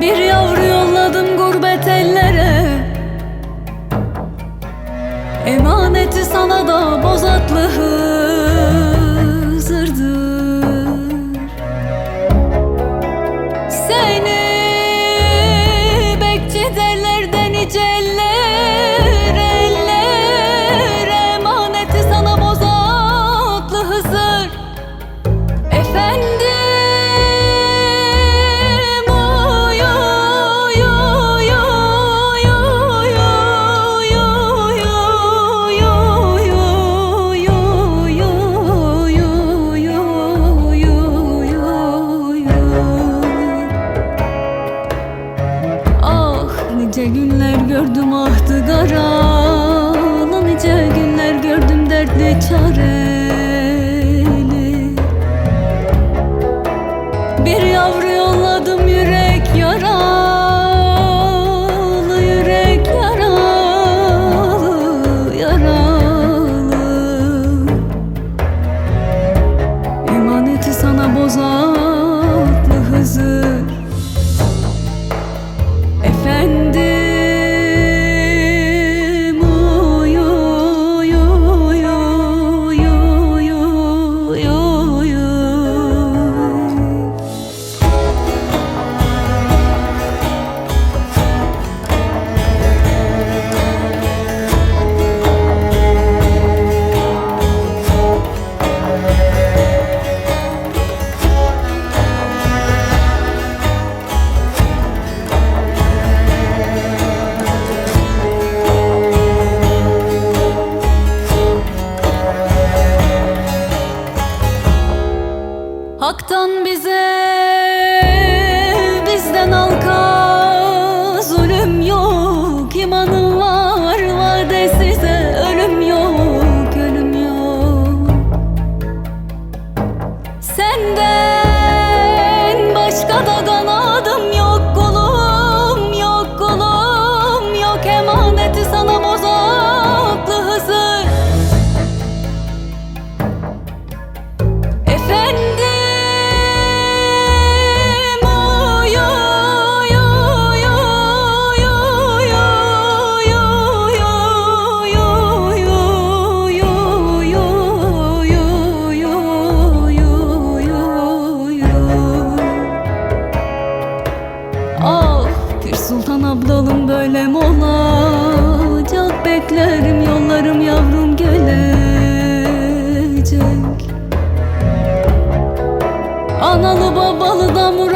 Bir yavru yolladım gurbet ellere. Emaneti sana da bozatlı Hızır'dır. Seni bekçi derlerden nice tutar Bir yavru yolladım yürek yara. Sultan ablalım böyle mi olacak Beklerim yollarım yavrum gelecek. Analı babalı damur